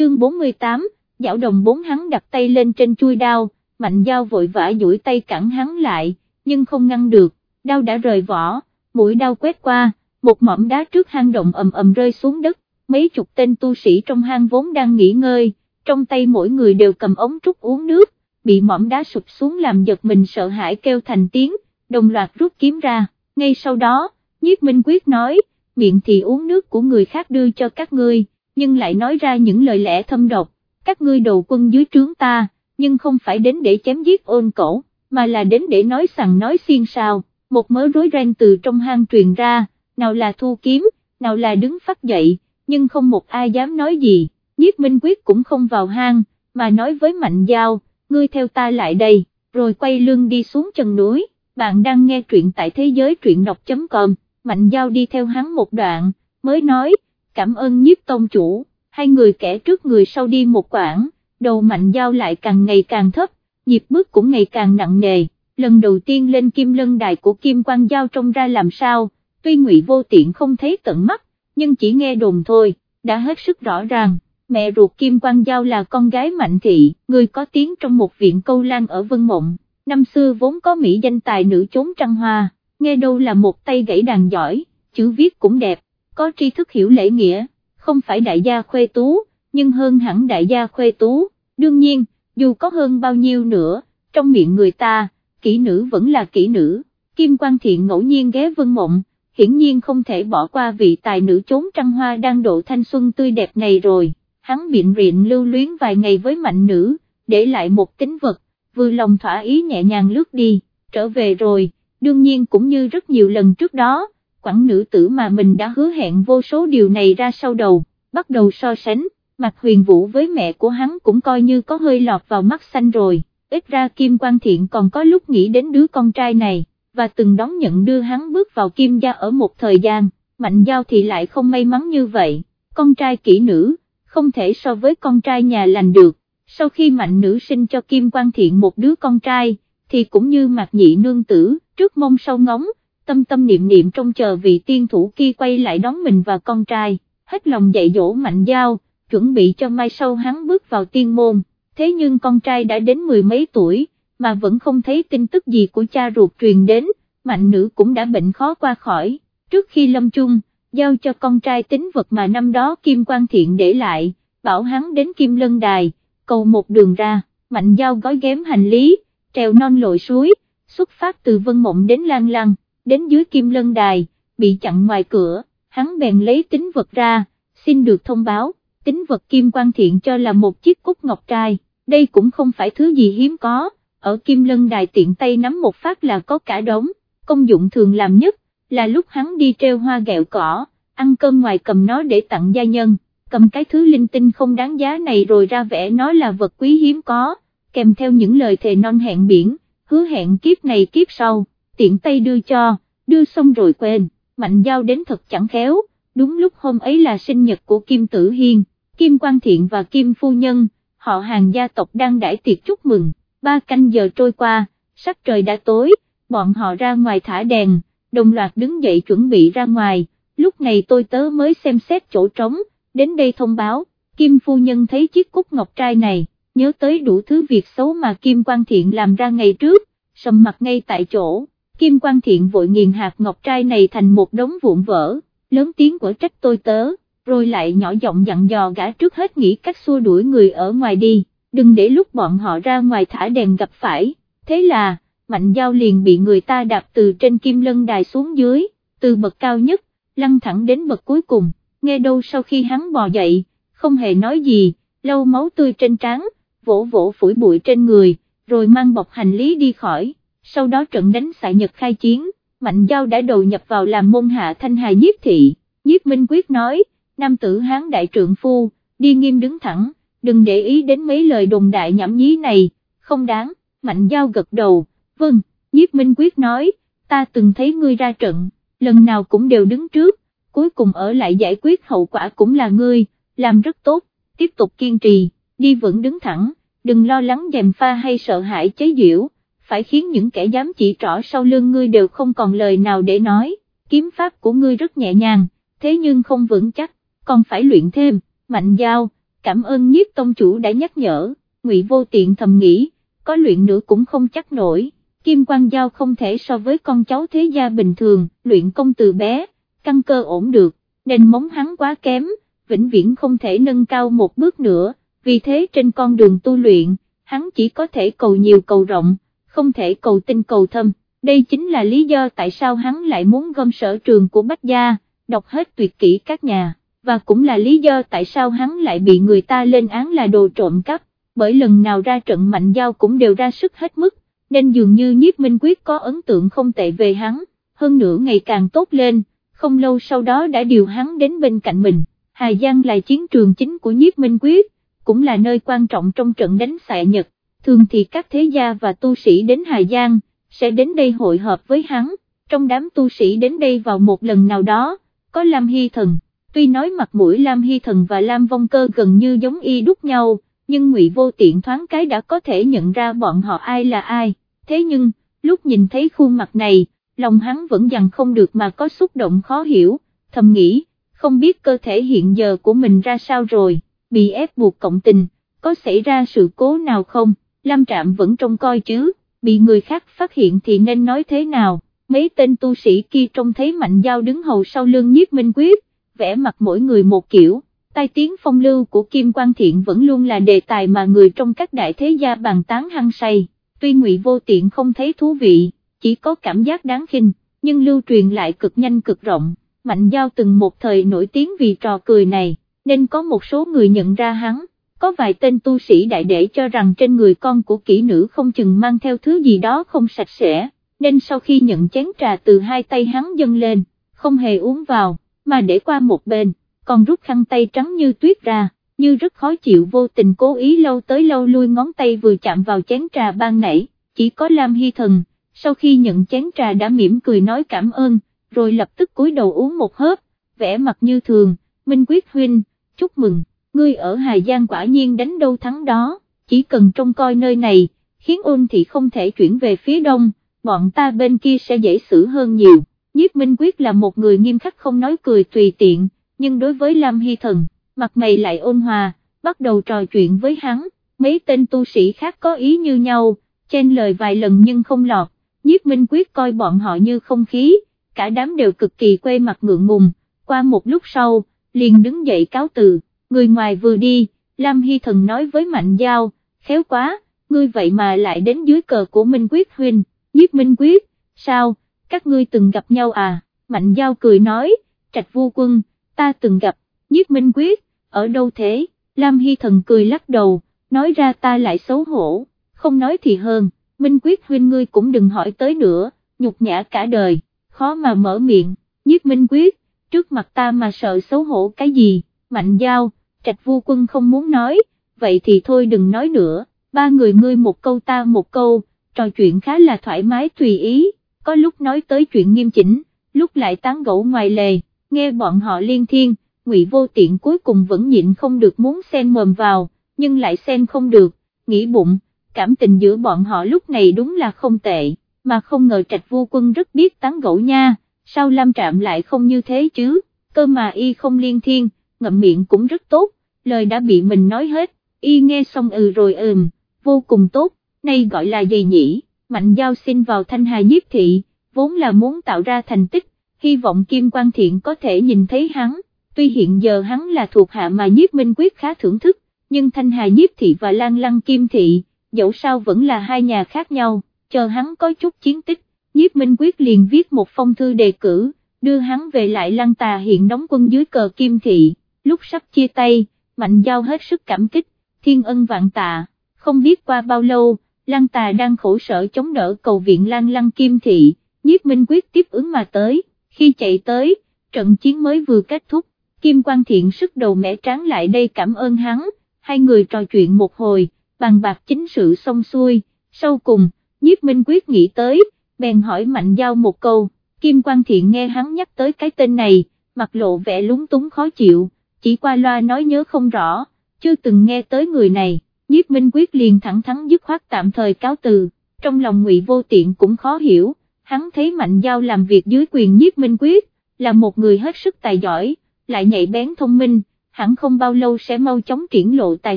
chương 48, dạo đồng bốn hắn đặt tay lên trên chui đao, mạnh dao vội vã duỗi tay cản hắn lại, nhưng không ngăn được, đao đã rời vỏ, mũi đao quét qua, một mỏm đá trước hang động ầm ầm rơi xuống đất, mấy chục tên tu sĩ trong hang vốn đang nghỉ ngơi, trong tay mỗi người đều cầm ống trúc uống nước, bị mỏm đá sụp xuống làm giật mình sợ hãi kêu thành tiếng, đồng loạt rút kiếm ra, ngay sau đó, nhiếp minh quyết nói, miệng thì uống nước của người khác đưa cho các ngươi, nhưng lại nói ra những lời lẽ thâm độc, các ngươi đầu quân dưới trướng ta, nhưng không phải đến để chém giết ôn cổ, mà là đến để nói sằng nói xiên sao, một mớ rối ren từ trong hang truyền ra, nào là thu kiếm, nào là đứng phát dậy, nhưng không một ai dám nói gì, nhiếp minh quyết cũng không vào hang, mà nói với mạnh giao, ngươi theo ta lại đây, rồi quay lưng đi xuống chân núi, bạn đang nghe truyện tại thế giới truyện đọc.com, mạnh giao đi theo hắn một đoạn, mới nói, cảm ơn nhiếp tông chủ, hai người kẻ trước người sau đi một quãng, đầu mạnh giao lại càng ngày càng thấp, nhịp bước cũng ngày càng nặng nề, lần đầu tiên lên kim lân đài của kim quan giao trông ra làm sao, tuy ngụy vô tiện không thấy tận mắt, nhưng chỉ nghe đồn thôi, đã hết sức rõ ràng, mẹ ruột kim quan giao là con gái mạnh thị, người có tiếng trong một viện câu lan ở Vân Mộng, năm xưa vốn có mỹ danh tài nữ chốn trăng hoa, nghe đâu là một tay gãy đàn giỏi, chữ viết cũng đẹp, có tri thức hiểu lễ nghĩa, không phải đại gia khuê tú, nhưng hơn hẳn đại gia khuê tú, đương nhiên, dù có hơn bao nhiêu nữa, trong miệng người ta, kỹ nữ vẫn là kỹ nữ, Kim Quan Thiện ngẫu nhiên ghé Vân Mộng, hiển nhiên không thể bỏ qua vị tài nữ trốn trăng hoa đang độ thanh xuân tươi đẹp này rồi, hắn biện riện lưu luyến vài ngày với mạnh nữ, để lại một tính vật, vừa lòng thỏa ý nhẹ nhàng lướt đi, trở về rồi, đương nhiên cũng như rất nhiều lần trước đó, quẳng nữ tử mà mình đã hứa hẹn vô số điều này ra sau đầu, bắt đầu so sánh, mặt huyền vũ với mẹ của hắn cũng coi như có hơi lọt vào mắt xanh rồi, ít ra Kim Quan Thiện còn có lúc nghĩ đến đứa con trai này, và từng đón nhận đưa hắn bước vào Kim gia ở một thời gian, Mạnh Giao thì lại không may mắn như vậy, con trai kỹ nữ, không thể so với con trai nhà lành được, sau khi Mạnh nữ sinh cho Kim Quan Thiện một đứa con trai, thì cũng như mặt nhị nương tử, trước mông sau ngóng, tâm tâm niệm niệm trong chờ vị tiên thủ kia quay lại đón mình và con trai, hết lòng dạy dỗ Mạnh Giao, chuẩn bị cho mai sau hắn bước vào tiên môn, thế nhưng con trai đã đến mười mấy tuổi, mà vẫn không thấy tin tức gì của cha ruột truyền đến, mạnh nữ cũng đã bệnh khó qua khỏi, trước khi lâm chung, giao cho con trai tính vật mà năm đó Kim Quang Thiện để lại, bảo hắn đến Kim Lân Đài, cầu một đường ra, mạnh giao gói ghém hành lý, trèo non lội suối, xuất phát từ Vân Mộng đến Lan Lăng, đến dưới Kim Lân Đài, bị chặn ngoài cửa, hắn bèn lấy tính vật ra, xin được thông báo, tính vật Kim quan Thiện cho là một chiếc cúc ngọc trai, đây cũng không phải thứ gì hiếm có, ở Kim Lân Đài tiện tay nắm một phát là có cả đống, công dụng thường làm nhất, là lúc hắn đi treo hoa gẹo cỏ, ăn cơm ngoài cầm nó để tặng gia nhân, cầm cái thứ linh tinh không đáng giá này rồi ra vẽ nó là vật quý hiếm có, kèm theo những lời thề non hẹn biển, hứa hẹn kiếp này kiếp sau, tiện tay đưa cho, đưa xong rồi quên, mạnh giao đến thật chẳng khéo, đúng lúc hôm ấy là sinh nhật của Kim Tử Hiên, Kim Quang Thiện và Kim Phu Nhân, họ hàng gia tộc đang đãi tiệc chúc mừng, ba canh giờ trôi qua, sắc trời đã tối, bọn họ ra ngoài thả đèn, đồng loạt đứng dậy chuẩn bị ra ngoài, lúc này tôi tớ mới xem xét chỗ trống, đến đây thông báo, Kim Phu Nhân thấy chiếc cúc ngọc trai này, nhớ tới đủ thứ việc xấu mà Kim Quang Thiện làm ra ngày trước, sầm mặt ngay tại chỗ, Kim Quang Thiện vội nghiền hạt ngọc trai này thành một đống vụn vỡ, lớn tiếng của trách tôi tớ, rồi lại nhỏ giọng dặn dò gã trước hết nghĩ cách xua đuổi người ở ngoài đi, đừng để lúc bọn họ ra ngoài thả đèn gặp phải, thế là, mạnh giao liền bị người ta đạp từ trên kim lân đài xuống dưới, từ bậc cao nhất, lăn thẳng đến bậc cuối cùng, nghe đâu sau khi hắn bò dậy, không hề nói gì, lau máu tươi trên trán, vỗ vỗ phủi bụi trên người, rồi mang bọc hành lý đi khỏi, sau đó trận đánh xạ nhật khai chiến, mạnh giao đã đầu nhập vào làm môn hạ thanh hài nhiếp thị, nhiếp minh quyết nói, nam tử hán đại trượng phu, đi nghiêm đứng thẳng, đừng để ý đến mấy lời đồn đại nhảm nhí này, không đáng, mạnh giao gật đầu, vâng, nhiếp minh quyết nói, ta từng thấy ngươi ra trận, lần nào cũng đều đứng trước, cuối cùng ở lại giải quyết hậu quả cũng là ngươi, làm rất tốt, tiếp tục kiên trì, đi vững đứng thẳng, đừng lo lắng dèm pha hay sợ hãi chế diễu, phải khiến những kẻ dám chỉ trỏ sau lưng ngươi đều không còn lời nào để nói, kiếm pháp của ngươi rất nhẹ nhàng, thế nhưng không vững chắc, còn phải luyện thêm, mạnh giao. Cảm ơn nhiếp tông chủ đã nhắc nhở, ngụy vô tiện thầm nghĩ, có luyện nữa cũng không chắc nổi, kim quan giao không thể so với con cháu thế gia bình thường, luyện công từ bé, căn cơ ổn được, nên móng hắn quá kém, vĩnh viễn không thể nâng cao một bước nữa, vì thế trên con đường tu luyện, hắn chỉ có thể cầu nhiều cầu rộng, không thể cầu tinh cầu thâm, đây chính là lý do tại sao hắn lại muốn gom sở trường của Bách Gia, đọc hết tuyệt kỹ các nhà, và cũng là lý do tại sao hắn lại bị người ta lên án là đồ trộm cắp, bởi lần nào ra trận mạnh giao cũng đều ra sức hết mức, nên dường như nhiếp minh quyết có ấn tượng không tệ về hắn, hơn nữa ngày càng tốt lên, không lâu sau đó đã điều hắn đến bên cạnh mình, Hà Giang là chiến trường chính của nhiếp minh quyết, cũng là nơi quan trọng trong trận đánh xạ Nhật, thường thì các thế gia và tu sĩ đến Hà Giang, sẽ đến đây hội hợp với hắn, trong đám tu sĩ đến đây vào một lần nào đó, có Lam Hy Thần, tuy nói mặt mũi Lam Hy Thần và Lam Vong Cơ gần như giống y đúc nhau, nhưng ngụy vô tiện thoáng cái đã có thể nhận ra bọn họ ai là ai, thế nhưng, lúc nhìn thấy khuôn mặt này, lòng hắn vẫn dằn không được mà có xúc động khó hiểu, thầm nghĩ, không biết cơ thể hiện giờ của mình ra sao rồi, bị ép buộc cộng tình, có xảy ra sự cố nào không, Lam Trạm vẫn trông coi chứ, bị người khác phát hiện thì nên nói thế nào, mấy tên tu sĩ kia trông thấy mạnh giao đứng hầu sau lưng nhiếp minh quyết, vẽ mặt mỗi người một kiểu, tai tiếng phong lưu của Kim Quang Thiện vẫn luôn là đề tài mà người trong các đại thế gia bàn tán hăng say, tuy ngụy vô tiện không thấy thú vị, chỉ có cảm giác đáng khinh, nhưng lưu truyền lại cực nhanh cực rộng, mạnh giao từng một thời nổi tiếng vì trò cười này, nên có một số người nhận ra hắn, có vài tên tu sĩ đại đệ cho rằng trên người con của kỹ nữ không chừng mang theo thứ gì đó không sạch sẽ, nên sau khi nhận chén trà từ hai tay hắn dâng lên, không hề uống vào, mà để qua một bên, còn rút khăn tay trắng như tuyết ra, như rất khó chịu vô tình cố ý lâu tới lâu lui ngón tay vừa chạm vào chén trà ban nãy, chỉ có Lam Hy Thần, sau khi nhận chén trà đã mỉm cười nói cảm ơn, rồi lập tức cúi đầu uống một hớp, vẽ mặt như thường, Minh Quyết Huynh, chúc mừng, ngươi ở Hà Giang quả nhiên đánh đâu thắng đó, chỉ cần trông coi nơi này, khiến ôn thị không thể chuyển về phía đông, bọn ta bên kia sẽ dễ xử hơn nhiều, nhiếp Minh Quyết là một người nghiêm khắc không nói cười tùy tiện, nhưng đối với Lam Hy Thần, mặt mày lại ôn hòa, bắt đầu trò chuyện với hắn, mấy tên tu sĩ khác có ý như nhau, chen lời vài lần nhưng không lọt, nhiếp Minh Quyết coi bọn họ như không khí, cả đám đều cực kỳ quê mặt ngượng ngùng, qua một lúc sau, liền đứng dậy cáo từ, người ngoài vừa đi, Lam Hy Thần nói với Mạnh Giao, khéo quá, ngươi vậy mà lại đến dưới cờ của Minh Quyết huynh, giết Minh Quyết, sao, các ngươi từng gặp nhau à, Mạnh Giao cười nói, trạch vô quân, ta từng gặp, giết Minh Quyết, ở đâu thế, Lam Hy Thần cười lắc đầu, nói ra ta lại xấu hổ, không nói thì hơn, Minh Quyết huynh ngươi cũng đừng hỏi tới nữa, nhục nhã cả đời khó mà mở miệng, giết minh quyết, trước mặt ta mà sợ xấu hổ cái gì, mạnh giao, trạch vu quân không muốn nói, vậy thì thôi đừng nói nữa, ba người ngươi một câu ta một câu, trò chuyện khá là thoải mái tùy ý, có lúc nói tới chuyện nghiêm chỉnh, lúc lại tán gẫu ngoài lề, nghe bọn họ liên thiên, ngụy vô tiện cuối cùng vẫn nhịn không được muốn xen mồm vào, nhưng lại xen không được, nghĩ bụng, cảm tình giữa bọn họ lúc này đúng là không tệ mà không ngờ trạch vô quân rất biết tán gẫu nha, sao Lam Trạm lại không như thế chứ, cơ mà y không liên thiên, ngậm miệng cũng rất tốt, lời đã bị mình nói hết, y nghe xong ừ rồi ừm, vô cùng tốt, nay gọi là gì nhỉ, mạnh giao xin vào thanh hà nhiếp thị, vốn là muốn tạo ra thành tích, hy vọng Kim Quang Thiện có thể nhìn thấy hắn, tuy hiện giờ hắn là thuộc hạ mà nhiếp minh quyết khá thưởng thức, nhưng thanh hà nhiếp thị và lan lăng kim thị, dẫu sao vẫn là hai nhà khác nhau chờ hắn có chút chiến tích, nhiếp minh quyết liền viết một phong thư đề cử, đưa hắn về lại lăng tà hiện đóng quân dưới cờ kim thị, lúc sắp chia tay, mạnh giao hết sức cảm kích, thiên ân vạn tạ, không biết qua bao lâu, lăng tà đang khổ sở chống đỡ cầu viện lan lăng kim thị, nhiếp minh quyết tiếp ứng mà tới, khi chạy tới, trận chiến mới vừa kết thúc, kim quan thiện sức đầu mẻ tráng lại đây cảm ơn hắn, hai người trò chuyện một hồi, bàn bạc chính sự xong xuôi, sau cùng, nhiếp minh quyết nghĩ tới, bèn hỏi mạnh giao một câu, Kim Quang Thiện nghe hắn nhắc tới cái tên này, mặt lộ vẻ lúng túng khó chịu, chỉ qua loa nói nhớ không rõ, chưa từng nghe tới người này, nhiếp minh quyết liền thẳng thắn dứt khoát tạm thời cáo từ, trong lòng ngụy vô tiện cũng khó hiểu, hắn thấy mạnh giao làm việc dưới quyền nhiếp minh quyết, là một người hết sức tài giỏi, lại nhạy bén thông minh, hẳn không bao lâu sẽ mau chóng triển lộ tài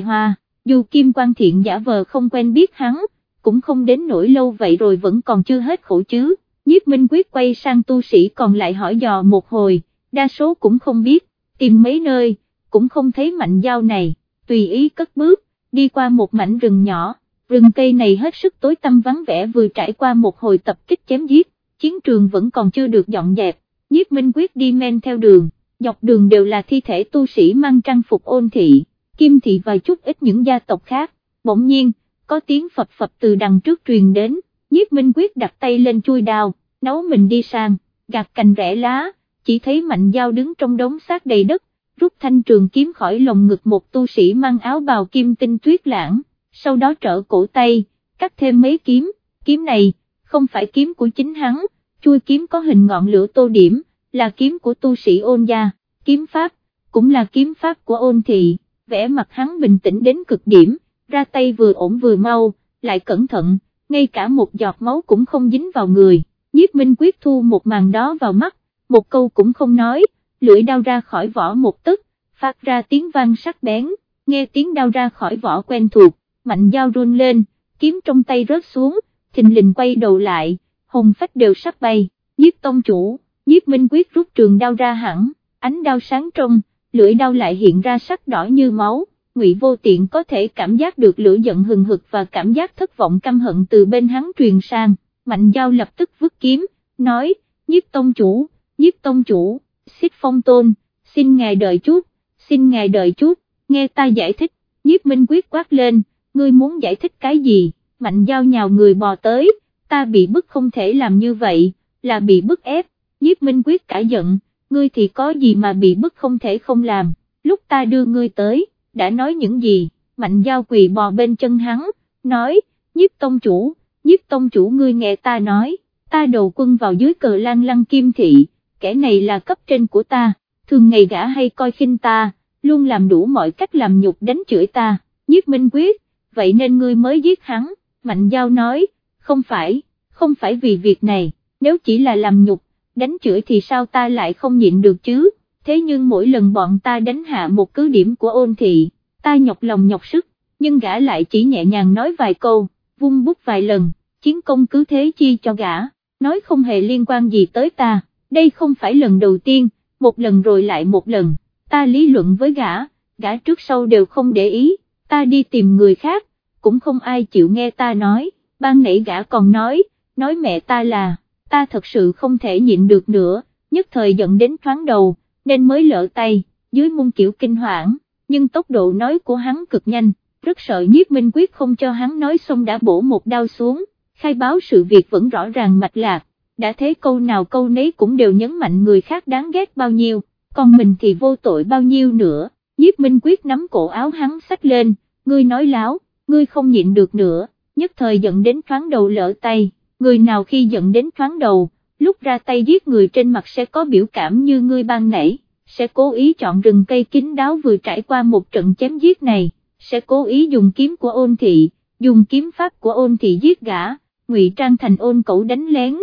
hoa, dù Kim Quan Thiện giả vờ không quen biết hắn, cũng không đến nỗi lâu vậy rồi vẫn còn chưa hết khổ chứ, nhiếp minh quyết quay sang tu sĩ còn lại hỏi dò một hồi, đa số cũng không biết, tìm mấy nơi, cũng không thấy mạnh dao này, tùy ý cất bước, đi qua một mảnh rừng nhỏ, rừng cây này hết sức tối tăm vắng vẻ vừa trải qua một hồi tập kích chém giết, chiến trường vẫn còn chưa được dọn dẹp, nhiếp minh quyết đi men theo đường, dọc đường đều là thi thể tu sĩ mang trang phục ôn thị, kim thị và chút ít những gia tộc khác, bỗng nhiên, có tiếng phập phập từ đằng trước truyền đến, nhiếp minh quyết đặt tay lên chui đào, nấu mình đi sang, gạt cành rẽ lá, chỉ thấy mạnh dao đứng trong đống xác đầy đất, rút thanh trường kiếm khỏi lồng ngực một tu sĩ mang áo bào kim tinh tuyết lãng, sau đó trở cổ tay, cắt thêm mấy kiếm, kiếm này, không phải kiếm của chính hắn, chui kiếm có hình ngọn lửa tô điểm, là kiếm của tu sĩ ôn gia, kiếm pháp, cũng là kiếm pháp của ôn thị, vẽ mặt hắn bình tĩnh đến cực điểm, ra tay vừa ổn vừa mau, lại cẩn thận, ngay cả một giọt máu cũng không dính vào người, nhiếp minh quyết thu một màn đó vào mắt, một câu cũng không nói, lưỡi đao ra khỏi vỏ một tức, phát ra tiếng vang sắc bén, nghe tiếng đao ra khỏi vỏ quen thuộc, mạnh dao run lên, kiếm trong tay rớt xuống, thình lình quay đầu lại, hồng phách đều sắp bay, giết tông chủ, giết minh quyết rút trường đao ra hẳn, ánh đao sáng trong, lưỡi đao lại hiện ra sắc đỏ như máu, ngụy vô tiện có thể cảm giác được lửa giận hừng hực và cảm giác thất vọng căm hận từ bên hắn truyền sang, mạnh dao lập tức vứt kiếm, nói, nhiếp tông chủ, nhiếp tông chủ, xích phong tôn, xin ngài đợi chút, xin ngài đợi chút, nghe ta giải thích, nhiếp minh quyết quát lên, ngươi muốn giải thích cái gì, mạnh giao nhào người bò tới, ta bị bức không thể làm như vậy, là bị bức ép, nhiếp minh quyết cả giận, ngươi thì có gì mà bị bức không thể không làm, lúc ta đưa ngươi tới, đã nói những gì, mạnh giao quỳ bò bên chân hắn, nói, nhiếp tông chủ, nhiếp tông chủ ngươi nghe ta nói, ta đầu quân vào dưới cờ lan lăng kim thị, kẻ này là cấp trên của ta, thường ngày gã hay coi khinh ta, luôn làm đủ mọi cách làm nhục đánh chửi ta, nhiếp minh quyết, vậy nên ngươi mới giết hắn, mạnh giao nói, không phải, không phải vì việc này, nếu chỉ là làm nhục, đánh chửi thì sao ta lại không nhịn được chứ, thế nhưng mỗi lần bọn ta đánh hạ một cứ điểm của ôn thị, ta nhọc lòng nhọc sức, nhưng gã lại chỉ nhẹ nhàng nói vài câu, vung bút vài lần, chiến công cứ thế chi cho gã, nói không hề liên quan gì tới ta, đây không phải lần đầu tiên, một lần rồi lại một lần, ta lý luận với gã, gã trước sau đều không để ý, ta đi tìm người khác, cũng không ai chịu nghe ta nói, ban nãy gã còn nói, nói mẹ ta là, ta thật sự không thể nhịn được nữa, nhất thời giận đến thoáng đầu, nên mới lỡ tay, dưới mung kiểu kinh hoảng, nhưng tốc độ nói của hắn cực nhanh, rất sợ nhiếp minh quyết không cho hắn nói xong đã bổ một đao xuống, khai báo sự việc vẫn rõ ràng mạch lạc, đã thấy câu nào câu nấy cũng đều nhấn mạnh người khác đáng ghét bao nhiêu, còn mình thì vô tội bao nhiêu nữa, nhiếp minh quyết nắm cổ áo hắn sách lên, ngươi nói láo, ngươi không nhịn được nữa, nhất thời giận đến thoáng đầu lỡ tay, người nào khi giận đến thoáng đầu, lúc ra tay giết người trên mặt sẽ có biểu cảm như ngươi ban nãy, sẽ cố ý chọn rừng cây kín đáo vừa trải qua một trận chém giết này, sẽ cố ý dùng kiếm của ôn thị, dùng kiếm pháp của ôn thị giết gã, ngụy trang thành ôn cẩu đánh lén,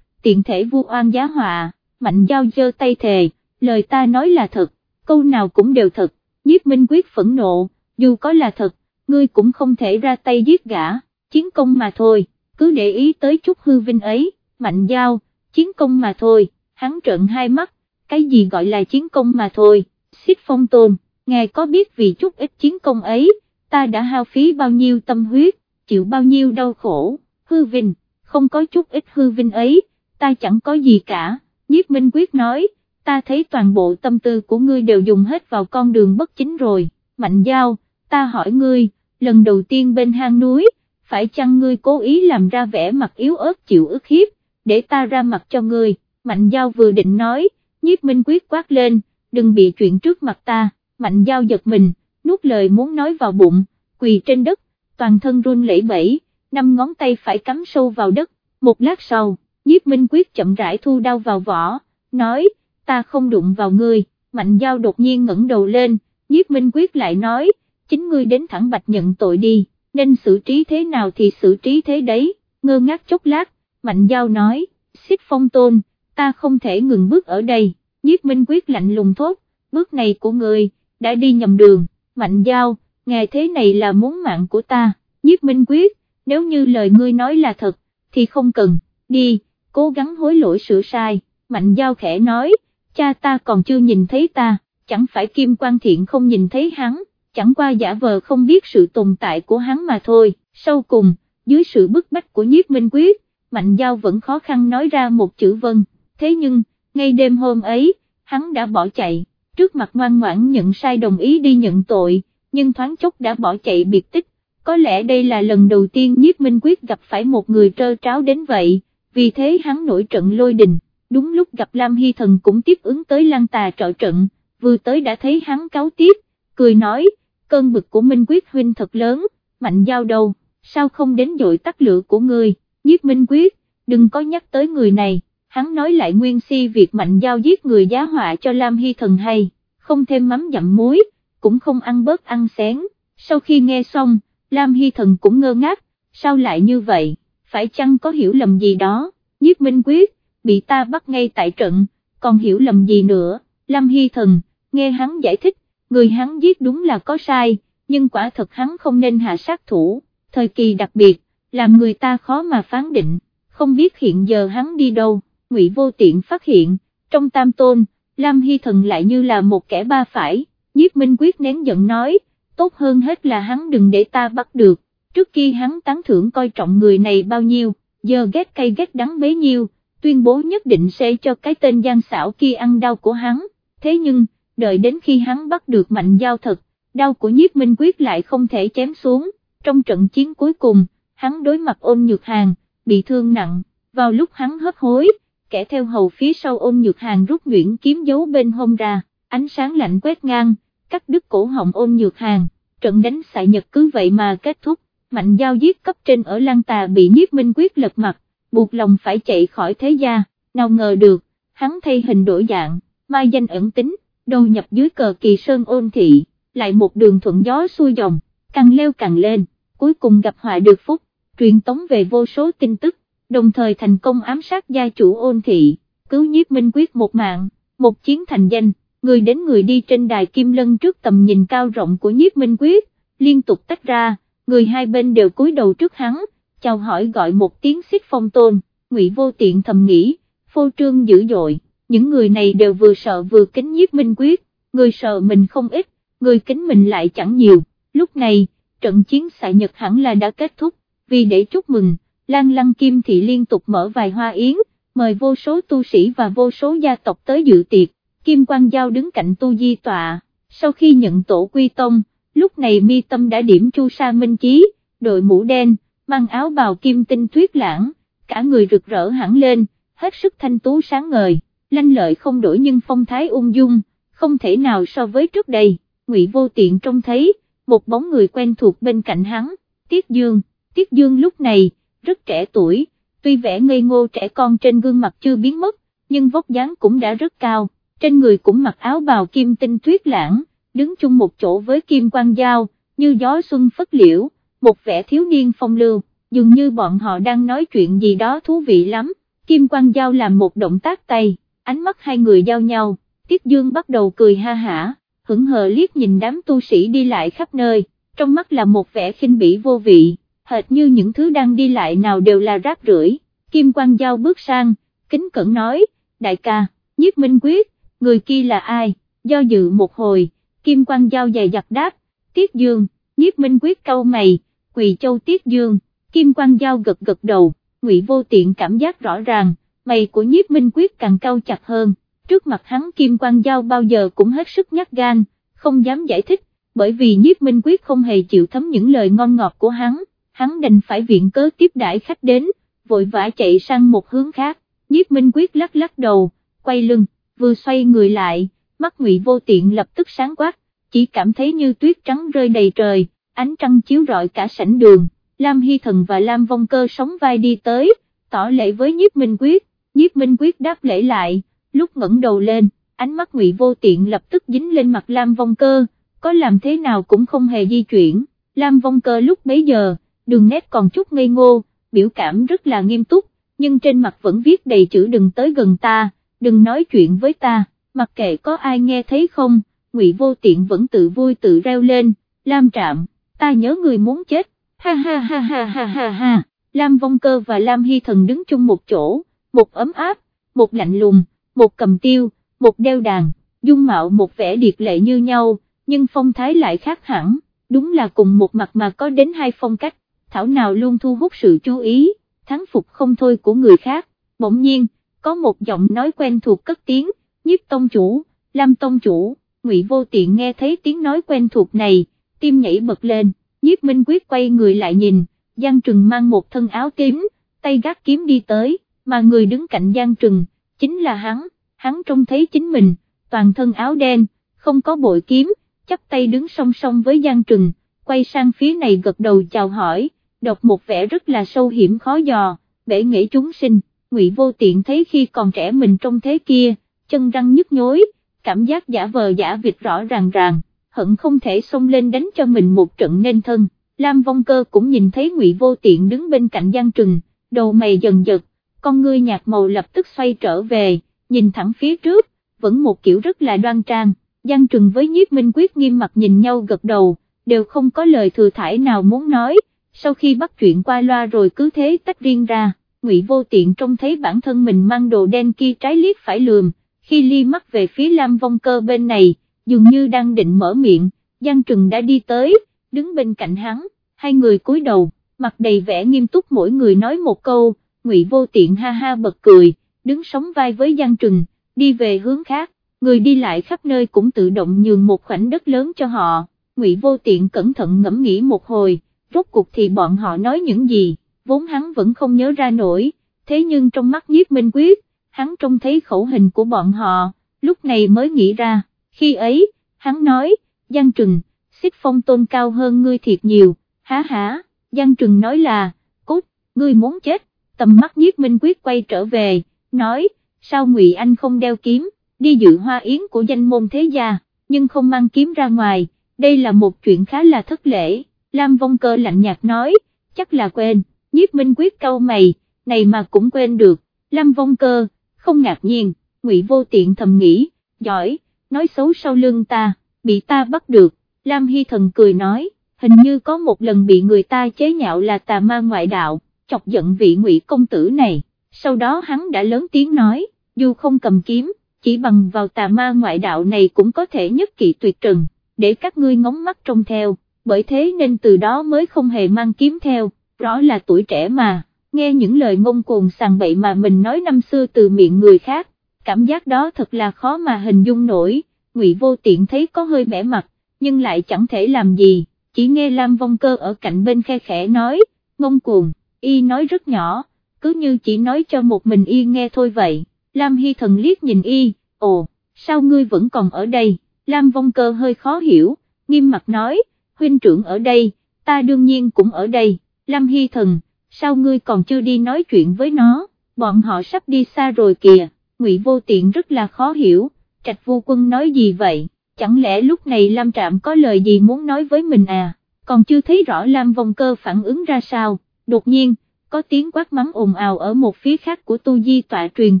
tiện thể vu oan giá họa, mạnh giao dơ tay thề, lời ta nói là thật, câu nào cũng đều thật, nhiếp minh quyết phẫn nộ, dù có là thật, ngươi cũng không thể ra tay giết gã, chiến công mà thôi, cứ để ý tới chút hư vinh ấy, mạnh giao, chiến công mà thôi, hắn trợn hai mắt, cái gì gọi là chiến công mà thôi, xích phong tôn, ngài có biết vì chút ít chiến công ấy, ta đã hao phí bao nhiêu tâm huyết, chịu bao nhiêu đau khổ, hư vinh, không có chút ít hư vinh ấy, ta chẳng có gì cả, nhiếp minh quyết nói, ta thấy toàn bộ tâm tư của ngươi đều dùng hết vào con đường bất chính rồi, mạnh giao, ta hỏi ngươi, lần đầu tiên bên hang núi, phải chăng ngươi cố ý làm ra vẻ mặt yếu ớt chịu ức hiếp, để ta ra mặt cho ngươi, mạnh giao vừa định nói, nhiếp minh quyết quát lên, đừng bị chuyện trước mặt ta, mạnh giao giật mình, nuốt lời muốn nói vào bụng, quỳ trên đất, toàn thân run lẩy bẩy, năm ngón tay phải cắm sâu vào đất, một lát sau, nhiếp minh quyết chậm rãi thu đau vào vỏ, nói, ta không đụng vào ngươi, mạnh giao đột nhiên ngẩng đầu lên, nhiếp minh quyết lại nói, chính ngươi đến thẳng bạch nhận tội đi, nên xử trí thế nào thì xử trí thế đấy, ngơ ngác chốc lát, mạnh giao nói, xích phong tôn, ta không thể ngừng bước ở đây, nhiếp minh quyết lạnh lùng thốt, bước này của ngươi, đã đi nhầm đường, mạnh giao, nghe thế này là muốn mạng của ta, nhiếp minh quyết, nếu như lời ngươi nói là thật, thì không cần, đi, cố gắng hối lỗi sửa sai, mạnh giao khẽ nói, cha ta còn chưa nhìn thấy ta, chẳng phải Kim Quan Thiện không nhìn thấy hắn, chẳng qua giả vờ không biết sự tồn tại của hắn mà thôi, sau cùng, dưới sự bức bách của nhiếp minh quyết, mạnh giao vẫn khó khăn nói ra một chữ vân, thế nhưng, ngay đêm hôm ấy, hắn đã bỏ chạy, trước mặt ngoan ngoãn nhận sai đồng ý đi nhận tội, nhưng thoáng chốc đã bỏ chạy biệt tích, có lẽ đây là lần đầu tiên nhiếp minh quyết gặp phải một người trơ tráo đến vậy, vì thế hắn nổi trận lôi đình, đúng lúc gặp Lam Hy Thần cũng tiếp ứng tới lăng tà trợ trận, vừa tới đã thấy hắn cáo tiếp, cười nói, cơn bực của Minh Quyết huynh thật lớn, mạnh giao đầu, sao không đến dội tắt lửa của người? nhiếp Minh Quyết, đừng có nhắc tới người này, hắn nói lại nguyên si việc mạnh giao giết người giá họa cho Lam Hy Thần hay, không thêm mắm dặm muối, cũng không ăn bớt ăn xén, sau khi nghe xong, Lam Hy Thần cũng ngơ ngác, sao lại như vậy, phải chăng có hiểu lầm gì đó, nhiếp Minh Quyết, bị ta bắt ngay tại trận, còn hiểu lầm gì nữa, Lâm Hy Thần, nghe hắn giải thích, người hắn giết đúng là có sai, nhưng quả thật hắn không nên hạ sát thủ, thời kỳ đặc biệt, làm người ta khó mà phán định, không biết hiện giờ hắn đi đâu, Ngụy Vô Tiện phát hiện, trong tam tôn, Lam Hy Thần lại như là một kẻ ba phải, nhiếp minh quyết nén giận nói, tốt hơn hết là hắn đừng để ta bắt được, trước khi hắn tán thưởng coi trọng người này bao nhiêu, giờ ghét cay ghét đắng bấy nhiêu, tuyên bố nhất định sẽ cho cái tên gian xảo kia ăn đau của hắn, thế nhưng, đợi đến khi hắn bắt được mạnh giao thật, đau của nhiếp minh quyết lại không thể chém xuống, trong trận chiến cuối cùng, hắn đối mặt ôn nhược hàng, bị thương nặng, vào lúc hắn hấp hối, kẻ theo hầu phía sau ôn nhược hàng rút nhuyễn kiếm giấu bên hông ra, ánh sáng lạnh quét ngang, cắt đứt cổ họng ôn nhược hàng, trận đánh xại nhật cứ vậy mà kết thúc, mạnh giao giết cấp trên ở Lan Tà bị nhiếp minh quyết lật mặt, buộc lòng phải chạy khỏi thế gia, nào ngờ được, hắn thay hình đổi dạng, mai danh ẩn tính, đầu nhập dưới cờ kỳ sơn ôn thị, lại một đường thuận gió xuôi dòng, càng leo càng lên, cuối cùng gặp họa được phúc, truyền tống về vô số tin tức, đồng thời thành công ám sát gia chủ ôn thị, cứu nhiếp minh quyết một mạng, một chiến thành danh, người đến người đi trên đài kim lân trước tầm nhìn cao rộng của nhiếp minh quyết, liên tục tách ra, người hai bên đều cúi đầu trước hắn, chào hỏi gọi một tiếng xích phong tôn, ngụy vô tiện thầm nghĩ, phô trương dữ dội, những người này đều vừa sợ vừa kính nhiếp minh quyết, người sợ mình không ít, người kính mình lại chẳng nhiều, lúc này, trận chiến xạ nhật hẳn là đã kết thúc, vì để chúc mừng, Lan Lăng Kim Thị liên tục mở vài hoa yến, mời vô số tu sĩ và vô số gia tộc tới dự tiệc, Kim Quang Giao đứng cạnh tu di tọa, sau khi nhận tổ quy tông, lúc này mi tâm đã điểm chu sa minh chí, đội mũ đen, mang áo bào kim tinh tuyết lãng, cả người rực rỡ hẳn lên, hết sức thanh tú sáng ngời, lanh lợi không đổi nhưng phong thái ung dung, không thể nào so với trước đây, ngụy vô tiện trông thấy, một bóng người quen thuộc bên cạnh hắn, Tiết Dương, Tiết Dương lúc này, rất trẻ tuổi, tuy vẻ ngây ngô trẻ con trên gương mặt chưa biến mất, nhưng vóc dáng cũng đã rất cao, trên người cũng mặc áo bào kim tinh tuyết lãng, đứng chung một chỗ với kim quang giao, như gió xuân phất liễu, một vẻ thiếu niên phong lưu, dường như bọn họ đang nói chuyện gì đó thú vị lắm, kim quang giao làm một động tác tay, ánh mắt hai người giao nhau, Tiết Dương bắt đầu cười ha hả, hững hờ liếc nhìn đám tu sĩ đi lại khắp nơi, trong mắt là một vẻ khinh bỉ vô vị, hệt như những thứ đang đi lại nào đều là rác rưởi. Kim Quang Giao bước sang, kính cẩn nói, đại ca, nhiếp minh quyết, người kia là ai, do dự một hồi, Kim Quang Giao dày dặt đáp, Tiết Dương, nhiếp minh quyết câu mày, quỳ châu Tiết Dương, Kim Quang Giao gật gật đầu, ngụy vô tiện cảm giác rõ ràng, mày của nhiếp minh quyết càng cau chặt hơn, trước mặt hắn Kim Quang Giao bao giờ cũng hết sức nhát gan, không dám giải thích, bởi vì nhiếp minh quyết không hề chịu thấm những lời ngon ngọt của hắn, hắn đành phải viện cớ tiếp đãi khách đến, vội vã chạy sang một hướng khác, nhiếp minh quyết lắc lắc đầu, quay lưng, vừa xoay người lại, mắt ngụy vô tiện lập tức sáng quát, chỉ cảm thấy như tuyết trắng rơi đầy trời, ánh trăng chiếu rọi cả sảnh đường, Lam Hy Thần và Lam Vong Cơ sống vai đi tới, tỏ lễ với nhiếp minh quyết, nhiếp minh quyết đáp lễ lại, lúc ngẩng đầu lên, ánh mắt ngụy vô tiện lập tức dính lên mặt Lam Vong Cơ, có làm thế nào cũng không hề di chuyển, Lam Vong Cơ lúc bấy giờ, đường nét còn chút ngây ngô, biểu cảm rất là nghiêm túc, nhưng trên mặt vẫn viết đầy chữ đừng tới gần ta, đừng nói chuyện với ta, mặc kệ có ai nghe thấy không, Ngụy Vô Tiện vẫn tự vui tự reo lên, Lam Trạm, ta nhớ người muốn chết, ha ha ha ha ha ha ha, Lam Vong Cơ và Lam Hy Thần đứng chung một chỗ, một ấm áp, một lạnh lùng, một cầm tiêu, một đeo đàn, dung mạo một vẻ điệt lệ như nhau, nhưng phong thái lại khác hẳn, đúng là cùng một mặt mà có đến hai phong cách, thảo nào luôn thu hút sự chú ý, thắng phục không thôi của người khác, bỗng nhiên, có một giọng nói quen thuộc cất tiếng, nhiếp tông chủ, Lam tông chủ, ngụy vô tiện nghe thấy tiếng nói quen thuộc này, tim nhảy bật lên, nhiếp minh quyết quay người lại nhìn, Giang Trừng mang một thân áo tím, tay gác kiếm đi tới, mà người đứng cạnh Giang Trừng, chính là hắn, hắn trông thấy chính mình, toàn thân áo đen, không có bội kiếm, chắp tay đứng song song với Giang Trừng, quay sang phía này gật đầu chào hỏi, đọc một vẻ rất là sâu hiểm khó dò, bể nghĩ chúng sinh, ngụy vô tiện thấy khi còn trẻ mình trong thế kia, chân răng nhức nhối, cảm giác giả vờ giả vịt rõ ràng ràng, hận không thể xông lên đánh cho mình một trận nên thân. Lam Vong Cơ cũng nhìn thấy Ngụy Vô Tiện đứng bên cạnh Giang Trừng, đầu mày dần giật, con ngươi nhạt màu lập tức xoay trở về, nhìn thẳng phía trước, vẫn một kiểu rất là đoan trang, Giang Trừng với Nhiếp Minh Quyết nghiêm mặt nhìn nhau gật đầu, đều không có lời thừa thải nào muốn nói, sau khi bắt chuyện qua loa rồi cứ thế tách riêng ra, Ngụy Vô Tiện trông thấy bản thân mình mang đồ đen kia trái liếc phải lườm, khi ly mắt về phía Lam Vong Cơ bên này, dường như đang định mở miệng, Giang Trừng đã đi tới, đứng bên cạnh hắn, hai người cúi đầu, mặt đầy vẻ nghiêm túc mỗi người nói một câu, Ngụy Vô Tiện ha ha bật cười, đứng sóng vai với Giang Trừng, đi về hướng khác, người đi lại khắp nơi cũng tự động nhường một khoảnh đất lớn cho họ, Ngụy Vô Tiện cẩn thận ngẫm nghĩ một hồi, rốt cuộc thì bọn họ nói những gì, vốn hắn vẫn không nhớ ra nổi, thế nhưng trong mắt nhiếp minh quyết, hắn trông thấy khẩu hình của bọn họ, lúc này mới nghĩ ra, khi ấy, hắn nói, Giang Trừng, xích phong tôn cao hơn ngươi thiệt nhiều, há há, Giang Trừng nói là, cút, ngươi muốn chết, tầm mắt nhiếp minh quyết quay trở về, nói, sao Ngụy Anh không đeo kiếm, đi dự hoa yến của danh môn thế gia, nhưng không mang kiếm ra ngoài, đây là một chuyện khá là thất lễ, Lam Vong Cơ lạnh nhạt nói, chắc là quên, nhiếp minh quyết câu mày, này mà cũng quên được, Lam Vong Cơ, không ngạc nhiên, Ngụy Vô Tiện thầm nghĩ, giỏi, nói xấu sau lưng ta, bị ta bắt được, Lam Hy Thần cười nói, hình như có một lần bị người ta chế nhạo là tà ma ngoại đạo, chọc giận vị Ngụy công tử này, sau đó hắn đã lớn tiếng nói, dù không cầm kiếm, chỉ bằng vào tà ma ngoại đạo này cũng có thể nhất kỵ tuyệt trần, để các ngươi ngóng mắt trông theo, bởi thế nên từ đó mới không hề mang kiếm theo, rõ là tuổi trẻ mà, nghe những lời ngông cuồng sàng bậy mà mình nói năm xưa từ miệng người khác, cảm giác đó thật là khó mà hình dung nổi, ngụy vô tiện thấy có hơi bẻ mặt, nhưng lại chẳng thể làm gì, chỉ nghe Lam Vong Cơ ở cạnh bên khe khẽ nói, ngông cuồng, y nói rất nhỏ, cứ như chỉ nói cho một mình y nghe thôi vậy, Lam Hy Thần liếc nhìn y, ồ, sao ngươi vẫn còn ở đây, Lam Vong Cơ hơi khó hiểu, nghiêm mặt nói, huynh trưởng ở đây, ta đương nhiên cũng ở đây, Lam Hy Thần, sao ngươi còn chưa đi nói chuyện với nó, bọn họ sắp đi xa rồi kìa, Ngụy Vô Tiện rất là khó hiểu, trạch vô quân nói gì vậy, chẳng lẽ lúc này Lam Trạm có lời gì muốn nói với mình à, còn chưa thấy rõ Lam Vong Cơ phản ứng ra sao, đột nhiên, có tiếng quát mắng ồn ào ở một phía khác của tu di tọa truyền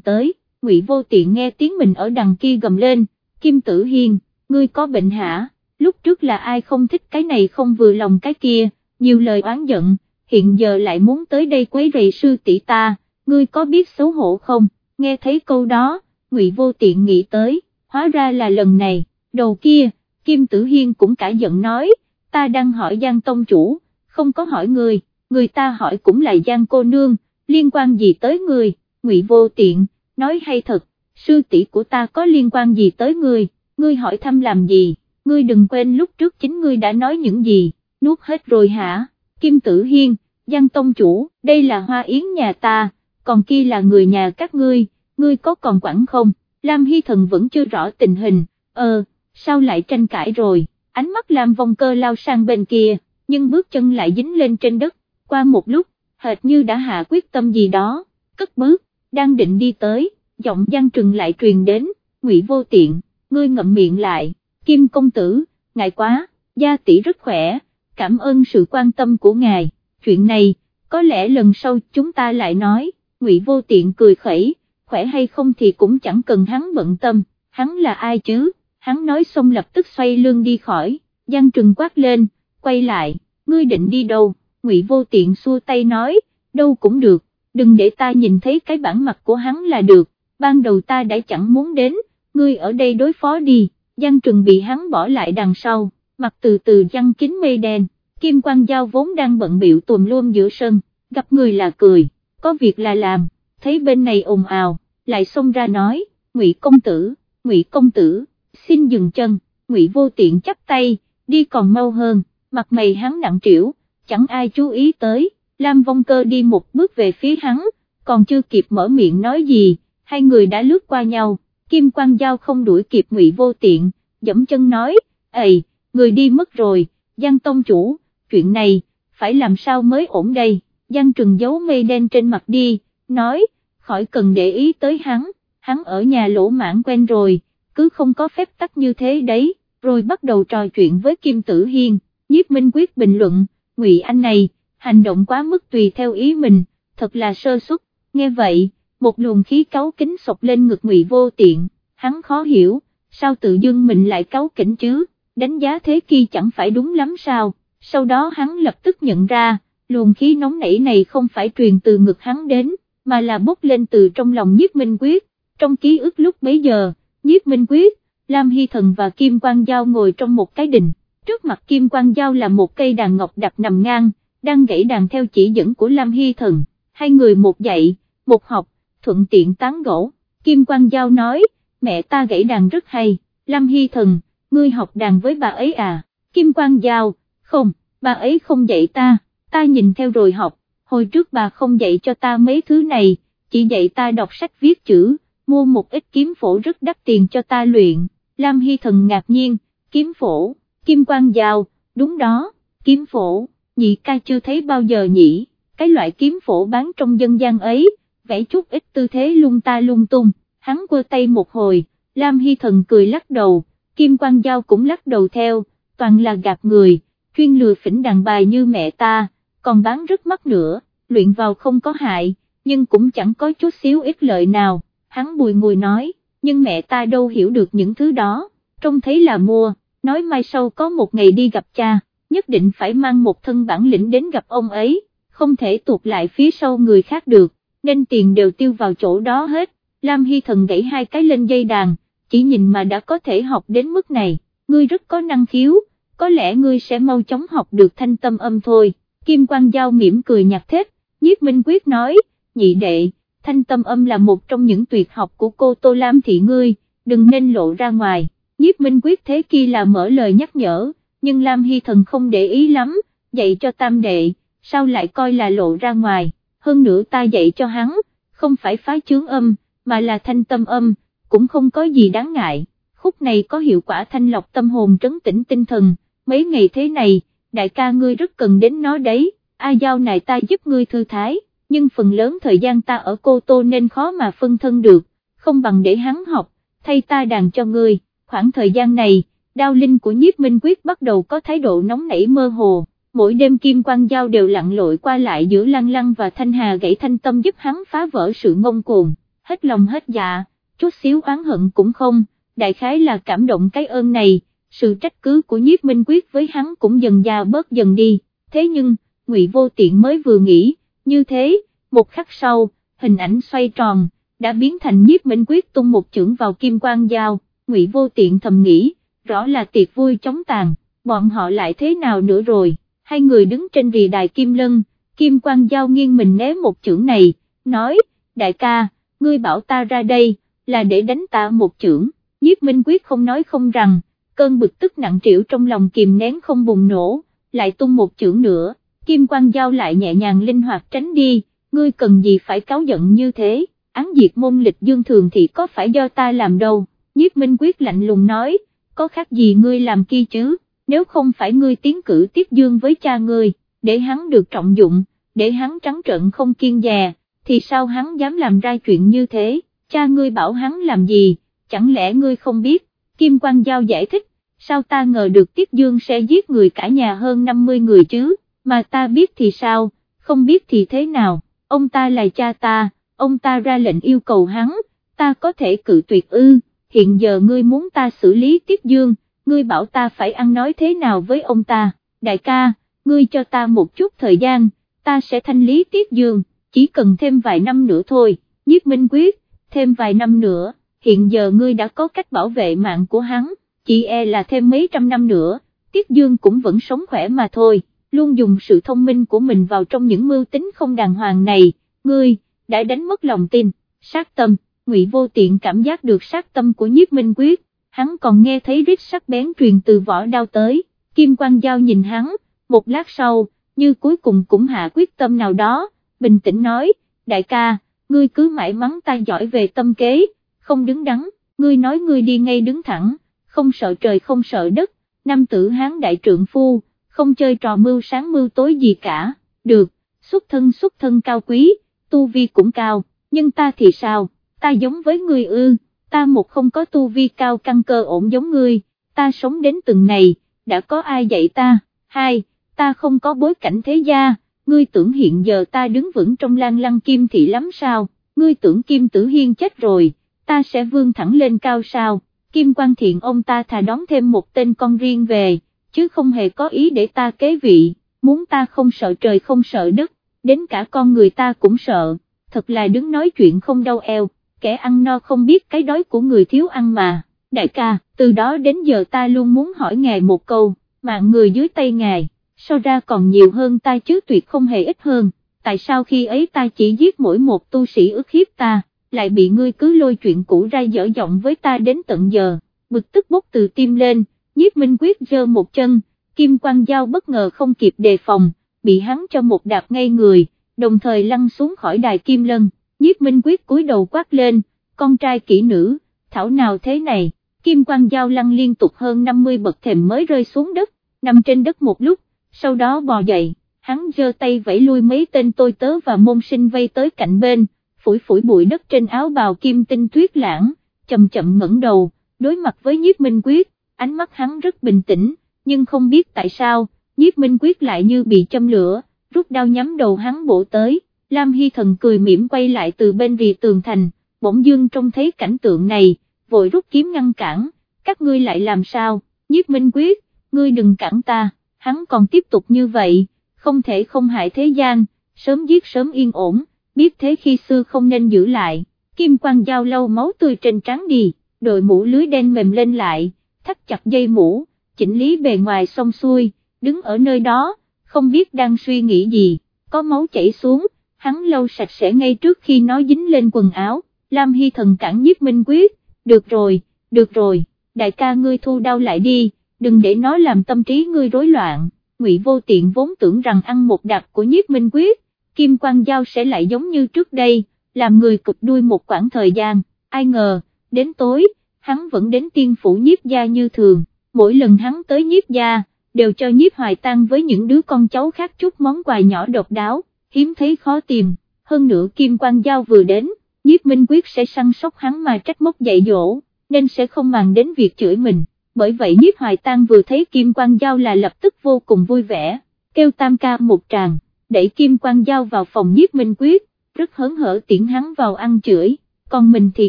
tới, Ngụy Vô Tiện nghe tiếng mình ở đằng kia gầm lên, Kim Tử Hiên, ngươi có bệnh hả, lúc trước là ai không thích cái này không vừa lòng cái kia, nhiều lời oán giận, hiện giờ lại muốn tới đây quấy rầy sư tỷ ta, ngươi có biết xấu hổ không, nghe thấy câu đó, Ngụy Vô Tiện nghĩ tới, hóa ra là lần này, đầu kia, Kim Tử Hiên cũng cả giận nói, ta đang hỏi Giang Tông Chủ, không có hỏi người, người ta hỏi cũng là Giang cô nương, liên quan gì tới người, Ngụy Vô Tiện, nói hay thật, sư tỷ của ta có liên quan gì tới người, ngươi hỏi thăm làm gì, ngươi đừng quên lúc trước chính ngươi đã nói những gì, nuốt hết rồi hả, Kim Tử Hiên, Giang Tông Chủ, đây là hoa yến nhà ta, còn kia là người nhà các ngươi, ngươi có còn quản không, Lam Hy Thần vẫn chưa rõ tình hình, ờ, sao lại tranh cãi rồi, ánh mắt Lam Vong Cơ lao sang bên kia, nhưng bước chân lại dính lên trên đất, qua một lúc, hệt như đã hạ quyết tâm gì đó, cất bước, đang định đi tới, giọng Giang Trừng lại truyền đến, ngụy vô tiện, ngươi ngậm miệng lại, Kim Công Tử, ngại quá, gia tỷ rất khỏe, cảm ơn sự quan tâm của ngài, chuyện này, có lẽ lần sau chúng ta lại nói, ngụy vô tiện cười khẩy, khỏe hay không thì cũng chẳng cần hắn bận tâm, hắn là ai chứ, hắn nói xong lập tức xoay lưng đi khỏi, Giang Trừng quát lên, quay lại, ngươi định đi đâu, Ngụy Vô Tiện xua tay nói, đâu cũng được, đừng để ta nhìn thấy cái bản mặt của hắn là được, ban đầu ta đã chẳng muốn đến, ngươi ở đây đối phó đi, Giang Trừng bị hắn bỏ lại đằng sau, mặt từ từ giăng kín mây đen, Kim Quang Giao vốn đang bận biểu tùm luôn giữa sân, gặp người là cười, có việc là làm, thấy bên này ồn ào, lại xông ra nói, Ngụy công tử, Ngụy công tử, xin dừng chân, Ngụy vô tiện chắp tay, đi còn mau hơn, mặt mày hắn nặng trĩu, chẳng ai chú ý tới, Lam Vong Cơ đi một bước về phía hắn, còn chưa kịp mở miệng nói gì, hai người đã lướt qua nhau, Kim Quang Giao không đuổi kịp Ngụy vô tiện, dẫm chân nói, ầy, người đi mất rồi, Giang Tông Chủ, chuyện này, phải làm sao mới ổn đây, Giang Trừng giấu mây đen trên mặt đi, nói, khỏi cần để ý tới hắn, hắn ở nhà lỗ mãn quen rồi, cứ không có phép tắc như thế đấy, rồi bắt đầu trò chuyện với Kim Tử Hiên, nhiếp minh quyết bình luận, ngụy anh này, hành động quá mức tùy theo ý mình, thật là sơ suất, nghe vậy, một luồng khí cáu kính sọc lên ngực ngụy vô tiện, hắn khó hiểu, sao tự dưng mình lại cáu kính chứ, đánh giá thế kia chẳng phải đúng lắm sao, sau đó hắn lập tức nhận ra, luồng khí nóng nảy này không phải truyền từ ngực hắn đến, mà là bốc lên từ trong lòng nhiếp minh quyết, trong ký ức lúc bấy giờ, nhiếp minh quyết, Lam Hy Thần và Kim Quang Giao ngồi trong một cái đình, trước mặt Kim Quang Giao là một cây đàn ngọc đặt nằm ngang, đang gãy đàn theo chỉ dẫn của Lam Hy Thần, hai người một dạy, một học, thuận tiện tán gỗ, Kim Quang Giao nói, mẹ ta gãy đàn rất hay, Lam Hy Thần, ngươi học đàn với bà ấy à, Kim Quang Giao, không, bà ấy không dạy ta, ta nhìn theo rồi học, hồi trước bà không dạy cho ta mấy thứ này, chỉ dạy ta đọc sách viết chữ, mua một ít kiếm phổ rất đắt tiền cho ta luyện, Lam Hy Thần ngạc nhiên, kiếm phổ, Kim Quang Giao, đúng đó, kiếm phổ, nhị ca chưa thấy bao giờ nhỉ, cái loại kiếm phổ bán trong dân gian ấy, vẽ chút ít tư thế lung ta lung tung, hắn quơ tay một hồi, Lam Hy Thần cười lắc đầu, Kim Quang Giao cũng lắc đầu theo, toàn là gạt người, chuyên lừa phỉnh đàn bài như mẹ ta, còn bán rất mắc nữa, luyện vào không có hại, nhưng cũng chẳng có chút xíu ít lợi nào, hắn bùi ngùi nói, nhưng mẹ ta đâu hiểu được những thứ đó, trông thấy là mua, nói mai sau có một ngày đi gặp cha, nhất định phải mang một thân bản lĩnh đến gặp ông ấy, không thể tuột lại phía sau người khác được, nên tiền đều tiêu vào chỗ đó hết, Lam Hy Thần gãy hai cái lên dây đàn, chỉ nhìn mà đã có thể học đến mức này, ngươi rất có năng khiếu, có lẽ ngươi sẽ mau chóng học được thanh tâm âm thôi, Kim Quang Giao mỉm cười nhạt thép, nhiếp minh quyết nói, nhị đệ, thanh tâm âm là một trong những tuyệt học của cô Tô Lam thị ngươi, đừng nên lộ ra ngoài, nhiếp minh quyết thế kia là mở lời nhắc nhở, nhưng Lam Hy Thần không để ý lắm, dạy cho tam đệ, sao lại coi là lộ ra ngoài, hơn nữa ta dạy cho hắn, không phải phá chướng âm, mà là thanh tâm âm, cũng không có gì đáng ngại, khúc này có hiệu quả thanh lọc tâm hồn trấn tĩnh tinh thần, mấy ngày thế này, đại ca ngươi rất cần đến nó đấy, A Giao này ta giúp ngươi thư thái, nhưng phần lớn thời gian ta ở Cô Tô nên khó mà phân thân được, không bằng để hắn học, thay ta đàn cho ngươi, khoảng thời gian này, đao linh của nhiếp minh quyết bắt đầu có thái độ nóng nảy mơ hồ. Mỗi đêm Kim Quang Giao đều lặn lội qua lại giữa Lăng Lăng và Thanh Hà gãy thanh tâm giúp hắn phá vỡ sự ngông cuồng, hết lòng hết dạ, chút xíu oán hận cũng không, đại khái là cảm động cái ơn này, sự trách cứ của nhiếp minh quyết với hắn cũng dần già bớt dần đi, thế nhưng, ngụy vô tiện mới vừa nghĩ, như thế, một khắc sau, hình ảnh xoay tròn, đã biến thành nhiếp minh quyết tung một chưởng vào kim quang dao, ngụy vô tiện thầm nghĩ, rõ là tiệc vui chống tàn, bọn họ lại thế nào nữa rồi, hai người đứng trên rì đài kim lân, kim quang dao nghiêng mình né một chưởng này, nói, đại ca, ngươi bảo ta ra đây, là để đánh ta một chưởng, nhiếp minh quyết không nói không rằng, cơn bực tức nặng trĩu trong lòng kìm nén không bùng nổ, lại tung một chưởng nữa, kim quang giao lại nhẹ nhàng linh hoạt tránh đi, ngươi cần gì phải cáo giận như thế, án diệt môn lịch dương thường thì có phải do ta làm đâu, nhiếp minh quyết lạnh lùng nói, có khác gì ngươi làm kia chứ, nếu không phải ngươi tiến cử tiết dương với cha ngươi, để hắn được trọng dụng, để hắn trắng trợn không kiên dè, thì sao hắn dám làm ra chuyện như thế, cha ngươi bảo hắn làm gì, chẳng lẽ ngươi không biết, Kim Quang Giao giải thích, sao ta ngờ được Tiết Dương sẽ giết người cả nhà hơn 50 người chứ, mà ta biết thì sao, không biết thì thế nào, ông ta là cha ta, ông ta ra lệnh yêu cầu hắn, ta có thể cự tuyệt ư, hiện giờ ngươi muốn ta xử lý Tiết Dương, ngươi bảo ta phải ăn nói thế nào với ông ta, đại ca, ngươi cho ta một chút thời gian, ta sẽ thanh lý Tiết Dương, chỉ cần thêm vài năm nữa thôi, nhiếp minh quyết, thêm vài năm nữa, hiện giờ ngươi đã có cách bảo vệ mạng của hắn, chỉ e là thêm mấy trăm năm nữa, Tiết Dương cũng vẫn sống khỏe mà thôi, luôn dùng sự thông minh của mình vào trong những mưu tính không đàng hoàng này, ngươi, đã đánh mất lòng tin, sát tâm, ngụy vô tiện cảm giác được sát tâm của nhiếp minh quyết, hắn còn nghe thấy rít sắc bén truyền từ vỏ đao tới, kim quang giao nhìn hắn, một lát sau, như cuối cùng cũng hạ quyết tâm nào đó, bình tĩnh nói, đại ca, ngươi cứ mãi mắng ta giỏi về tâm kế, không đứng đắn, ngươi nói ngươi đi ngay đứng thẳng, không sợ trời không sợ đất, nam tử hán đại trượng phu, không chơi trò mưu sáng mưu tối gì cả, được, xuất thân xuất thân cao quý, tu vi cũng cao, nhưng ta thì sao, ta giống với ngươi ư, ta một không có tu vi cao căn cơ ổn giống ngươi, ta sống đến từng này, đã có ai dạy ta, hai, ta không có bối cảnh thế gia, ngươi tưởng hiện giờ ta đứng vững trong lan lăng kim thị lắm sao, ngươi tưởng kim tử hiên chết rồi, ta sẽ vươn thẳng lên cao sao, kim quan thiện ông ta thà đón thêm một tên con riêng về, chứ không hề có ý để ta kế vị, muốn ta không sợ trời không sợ đất, đến cả con người ta cũng sợ, thật là đứng nói chuyện không đau eo, kẻ ăn no không biết cái đói của người thiếu ăn mà, đại ca, từ đó đến giờ ta luôn muốn hỏi ngài một câu, mạng người dưới tay ngài, so ra còn nhiều hơn ta chứ tuyệt không hề ít hơn, tại sao khi ấy ta chỉ giết mỗi một tu sĩ ức hiếp ta, lại bị ngươi cứ lôi chuyện cũ ra dở giọng với ta đến tận giờ, bực tức bốc từ tim lên, nhiếp minh quyết giơ một chân, kim quang dao bất ngờ không kịp đề phòng, bị hắn cho một đạp ngay người, đồng thời lăn xuống khỏi đài kim lân, nhiếp minh quyết cúi đầu quát lên, con trai kỹ nữ, thảo nào thế này, kim quang dao lăn liên tục hơn 50 bậc thềm mới rơi xuống đất, nằm trên đất một lúc, sau đó bò dậy, hắn giơ tay vẫy lui mấy tên tôi tớ và môn sinh vây tới cạnh bên, phủi phủi bụi đất trên áo bào kim tinh tuyết lãng, chậm chậm ngẩng đầu, đối mặt với nhiếp minh quyết, ánh mắt hắn rất bình tĩnh, nhưng không biết tại sao, nhiếp minh quyết lại như bị châm lửa, rút đao nhắm đầu hắn bổ tới, Lam Hy Thần cười mỉm quay lại từ bên rìa tường thành, bỗng dương trông thấy cảnh tượng này, vội rút kiếm ngăn cản, các ngươi lại làm sao, nhiếp minh quyết, ngươi đừng cản ta, hắn còn tiếp tục như vậy, không thể không hại thế gian, sớm giết sớm yên ổn, biết thế khi xưa không nên giữ lại, kim quang dao lâu máu tươi trên trắng đi, đội mũ lưới đen mềm lên lại, thắt chặt dây mũ, chỉnh lý bề ngoài xong xuôi, đứng ở nơi đó, không biết đang suy nghĩ gì, có máu chảy xuống, hắn lâu sạch sẽ ngay trước khi nó dính lên quần áo, Lam Hy thần cản nhiếp minh quyết, được rồi, được rồi, đại ca ngươi thu đau lại đi, đừng để nó làm tâm trí ngươi rối loạn, ngụy vô tiện vốn tưởng rằng ăn một đặc của nhiếp minh quyết, kim quang giao sẽ lại giống như trước đây, làm người cụp đuôi một khoảng thời gian, ai ngờ, đến tối, hắn vẫn đến tiên phủ nhiếp gia như thường, mỗi lần hắn tới nhiếp gia, đều cho nhiếp hoài tăng với những đứa con cháu khác chút món quà nhỏ độc đáo, hiếm thấy khó tìm, hơn nữa kim quang giao vừa đến, nhiếp minh quyết sẽ săn sóc hắn mà trách móc dạy dỗ, nên sẽ không màng đến việc chửi mình, bởi vậy nhiếp hoài tang vừa thấy kim quang giao là lập tức vô cùng vui vẻ, kêu tam ca một tràng, đẩy kim quang giao vào phòng nhiếp minh quyết, rất hớn hở tiễn hắn vào ăn chửi, còn mình thì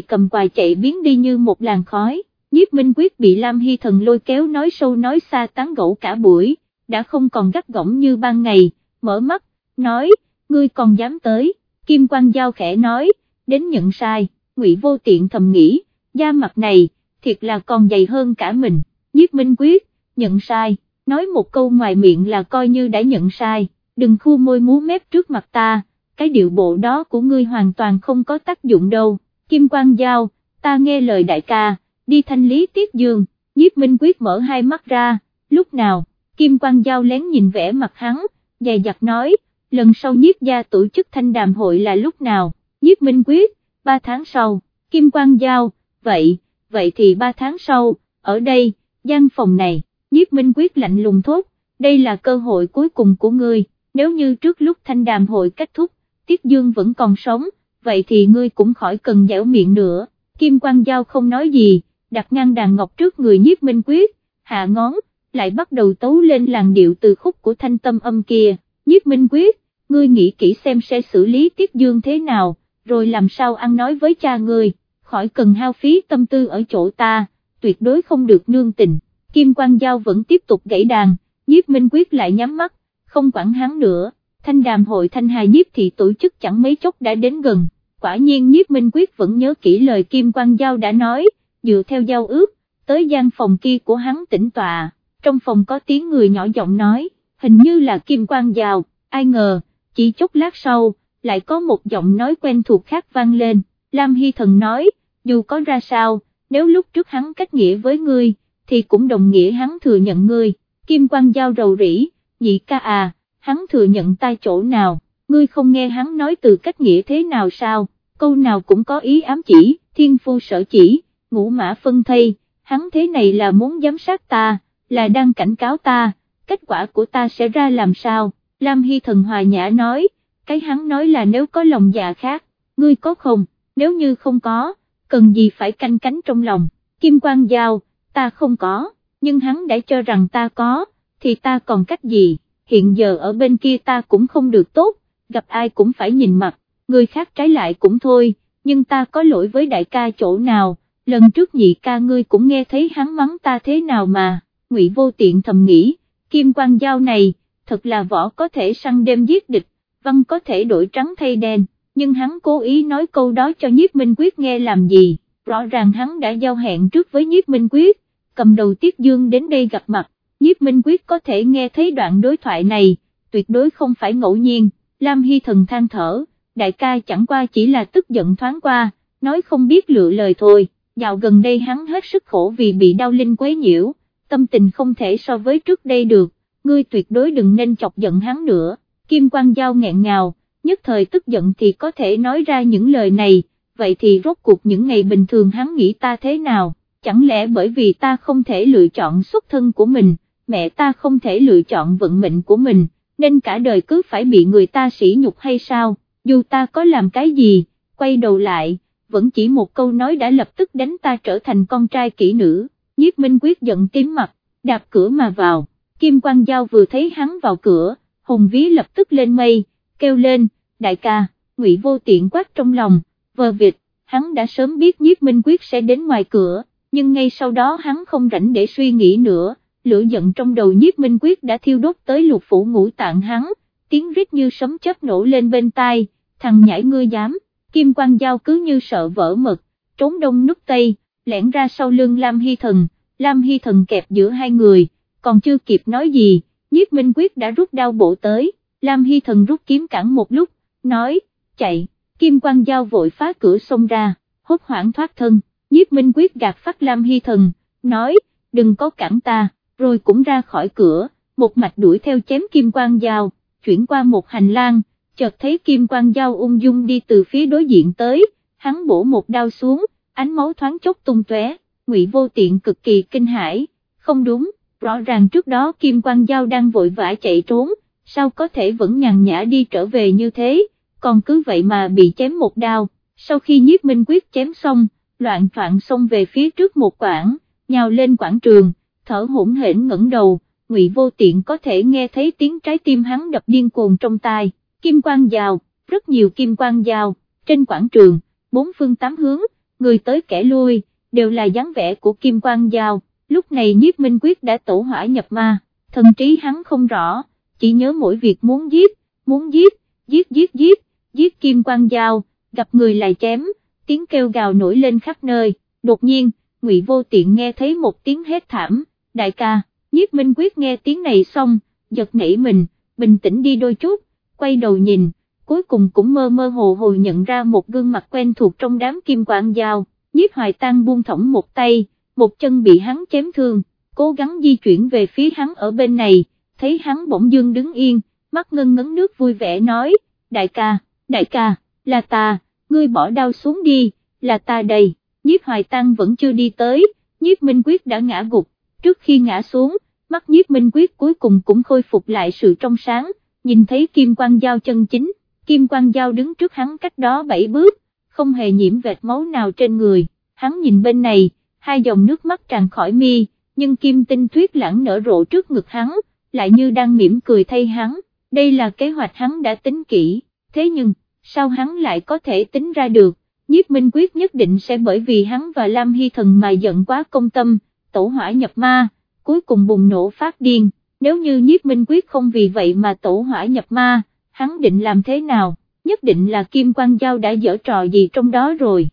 cầm quài chạy biến đi như một làn khói, nhiếp minh quyết bị Lam Hy Thần lôi kéo nói sâu nói xa tán gẫu cả buổi, đã không còn gắt gỏng như ban ngày, mở mắt, nói, ngươi còn dám tới, kim quang giao khẽ nói, đến nhận sai, ngụy vô tiện thầm nghĩ, da mặt này, thiệt là còn dày hơn cả mình, nhiếp minh quyết, nhận sai, nói một câu ngoài miệng là coi như đã nhận sai, đừng khu môi múa mép trước mặt ta, cái điệu bộ đó của ngươi hoàn toàn không có tác dụng đâu, kim quang giao, ta nghe lời đại ca, đi thanh lý tiết dương, nhiếp minh quyết mở hai mắt ra, lúc nào, kim quang giao lén nhìn vẻ mặt hắn, dày dặt nói, lần sau nhiếp gia tổ chức thanh đàm hội là lúc nào, nhiếp minh quyết, ba tháng sau, kim quang giao, vậy, vậy thì ba tháng sau, ở đây, gian phòng này, nhiếp minh quyết lạnh lùng thốt, đây là cơ hội cuối cùng của ngươi, nếu như trước lúc thanh đàm hội kết thúc, Tiết Dương vẫn còn sống, vậy thì ngươi cũng khỏi cần dẻo miệng nữa, Kim Quang Giao không nói gì, đặt ngang đàn ngọc trước người nhiếp minh quyết, hạ ngón, lại bắt đầu tấu lên làn điệu từ khúc của thanh tâm âm kia, nhiếp minh quyết, ngươi nghĩ kỹ xem sẽ xử lý Tiết Dương thế nào, rồi làm sao ăn nói với cha ngươi, khỏi cần hao phí tâm tư ở chỗ ta, tuyệt đối không được nương tình, Kim Quang Giao vẫn tiếp tục gãy đàn, nhiếp minh quyết lại nhắm mắt, không quản hắn nữa, thanh đàm hội thanh hài nhiếp thị tổ chức chẳng mấy chốc đã đến gần, quả nhiên nhiếp minh quyết vẫn nhớ kỹ lời Kim Quang Giao đã nói, dựa theo giao ước, tới gian phòng kia của hắn tĩnh tọa, trong phòng có tiếng người nhỏ giọng nói, hình như là Kim Quang Giao, ai ngờ, chỉ chốc lát sau, lại có một giọng nói quen thuộc khác vang lên, Lam Hy Thần nói, dù có ra sao, nếu lúc trước hắn cách nghĩa với ngươi, thì cũng đồng nghĩa hắn thừa nhận ngươi, Kim Quang Giao rầu rĩ, nhị ca à, hắn thừa nhận tai chỗ nào, ngươi không nghe hắn nói từ cách nghĩa thế nào sao, câu nào cũng có ý ám chỉ, thiên phu sở chỉ, ngũ mã phân thây, hắn thế này là muốn giám sát ta, là đang cảnh cáo ta, kết quả của ta sẽ ra làm sao, Lam Hy Thần Hòa Nhã nói, cái hắn nói là nếu có lòng dạ khác, ngươi có không, nếu như không có, cần gì phải canh cánh trong lòng, Kim Quang Giao, ta không có, nhưng hắn đã cho rằng ta có, thì ta còn cách gì, hiện giờ ở bên kia ta cũng không được tốt, gặp ai cũng phải nhìn mặt, người khác trái lại cũng thôi, nhưng ta có lỗi với đại ca chỗ nào, lần trước nhị ca ngươi cũng nghe thấy hắn mắng ta thế nào mà, ngụy vô tiện thầm nghĩ, kim quang giao này, thật là võ có thể săn đêm giết địch, văn có thể đổi trắng thay đen, nhưng hắn cố ý nói câu đó cho nhiếp minh quyết nghe làm gì, rõ ràng hắn đã giao hẹn trước với nhiếp minh quyết, cầm đầu Tiết Dương đến đây gặp mặt, nhiếp minh quyết có thể nghe thấy đoạn đối thoại này, tuyệt đối không phải ngẫu nhiên, Lam Hy thần than thở, đại ca chẳng qua chỉ là tức giận thoáng qua, nói không biết lựa lời thôi, dạo gần đây hắn hết sức khổ vì bị đau linh quấy nhiễu, tâm tình không thể so với trước đây được, ngươi tuyệt đối đừng nên chọc giận hắn nữa, Kim Quang Giao nghẹn ngào, nhất thời tức giận thì có thể nói ra những lời này, vậy thì rốt cuộc những ngày bình thường hắn nghĩ ta thế nào, chẳng lẽ bởi vì ta không thể lựa chọn xuất thân của mình, mẹ ta không thể lựa chọn vận mệnh của mình, nên cả đời cứ phải bị người ta sỉ nhục hay sao, dù ta có làm cái gì, quay đầu lại, vẫn chỉ một câu nói đã lập tức đánh ta trở thành con trai kỹ nữ, nhiếp minh quyết giận tím mặt, đạp cửa mà vào, Kim Quang Giao vừa thấy hắn vào cửa, hùng ví lập tức lên mây, kêu lên, đại ca, ngụy vô tiện quát trong lòng, vờ vịt, hắn đã sớm biết nhiếp minh quyết sẽ đến ngoài cửa, nhưng ngay sau đó hắn không rảnh để suy nghĩ nữa, lửa giận trong đầu nhiếp minh quyết đã thiêu đốt tới lục phủ ngũ tạng hắn, tiếng rít như sấm chớp nổ lên bên tai, thằng nhãi ngươi dám, kim quang giao cứ như sợ vỡ mật, trốn đông nút tây, lẻn ra sau lưng Lam Hy Thần, Lam Hy Thần kẹp giữa hai người, còn chưa kịp nói gì, nhiếp minh quyết đã rút đao bộ tới, Lam Hy Thần rút kiếm cản một lúc, nói, chạy, kim quang giao vội phá cửa xông ra, hốt hoảng thoát thân nhiếp minh quyết gạt phát Lam Hy Thần, nói, đừng có cản ta, rồi cũng ra khỏi cửa, một mạch đuổi theo chém kim quang giao chuyển qua một hành lang, chợt thấy kim quang giao ung dung đi từ phía đối diện tới, hắn bổ một đao xuống, ánh máu thoáng chốc tung tóe, ngụy vô tiện cực kỳ kinh hãi, không đúng, rõ ràng trước đó kim quang giao đang vội vã chạy trốn, sao có thể vẫn nhàn nhã đi trở về như thế, còn cứ vậy mà bị chém một đao, sau khi nhiếp minh quyết chém xong, loạn troạn xông về phía trước một quảng, nhào lên quảng trường, thở hổn hển ngẩng đầu, ngụy vô tiện có thể nghe thấy tiếng trái tim hắn đập điên cuồng trong tai, kim quang dao, rất nhiều kim quang dao, trên quảng trường, bốn phương tám hướng, người tới kẻ lui, đều là dáng vẻ của kim quang dao, lúc này nhiếp minh quyết đã tổ hỏa nhập ma, thần trí hắn không rõ, chỉ nhớ mỗi việc muốn giết, muốn giết, giết giết giết, giết kim quang dao, gặp người lại chém, tiếng kêu gào nổi lên khắp nơi, đột nhiên, Ngụy Vô Tiện nghe thấy một tiếng hét thảm, đại ca, nhiếp minh quyết nghe tiếng này xong, giật nảy mình, bình tĩnh đi đôi chút, quay đầu nhìn, cuối cùng cũng mơ mơ hồ hồ nhận ra một gương mặt quen thuộc trong đám kim quang dao, nhiếp hoài tăng buông thõng một tay, một chân bị hắn chém thương, cố gắng di chuyển về phía hắn ở bên này, thấy hắn bỗng dưng đứng yên, mắt ngân ngấn nước vui vẻ nói, đại ca, đại ca, là ta, ngươi bỏ đau xuống đi, là ta đây, nhiếp hoài tăng vẫn chưa đi tới, nhiếp minh quyết đã ngã gục, trước khi ngã xuống, mắt nhiếp minh quyết cuối cùng cũng khôi phục lại sự trong sáng, nhìn thấy kim quang dao chân chính, kim quang dao đứng trước hắn cách đó bảy bước, không hề nhiễm vệt máu nào trên người, hắn nhìn bên này, hai dòng nước mắt tràn khỏi mi, nhưng kim tinh tuyết lãng nở rộ trước ngực hắn, lại như đang mỉm cười thay hắn, đây là kế hoạch hắn đã tính kỹ, thế nhưng, sao hắn lại có thể tính ra được, nhiếp minh quyết nhất định sẽ bởi vì hắn và Lam Hy Thần mà giận quá công tâm, tổ hỏa nhập ma, cuối cùng bùng nổ phát điên, nếu như nhiếp minh quyết không vì vậy mà tổ hỏa nhập ma, hắn định làm thế nào, nhất định là Kim Quang Giao đã dở trò gì trong đó rồi.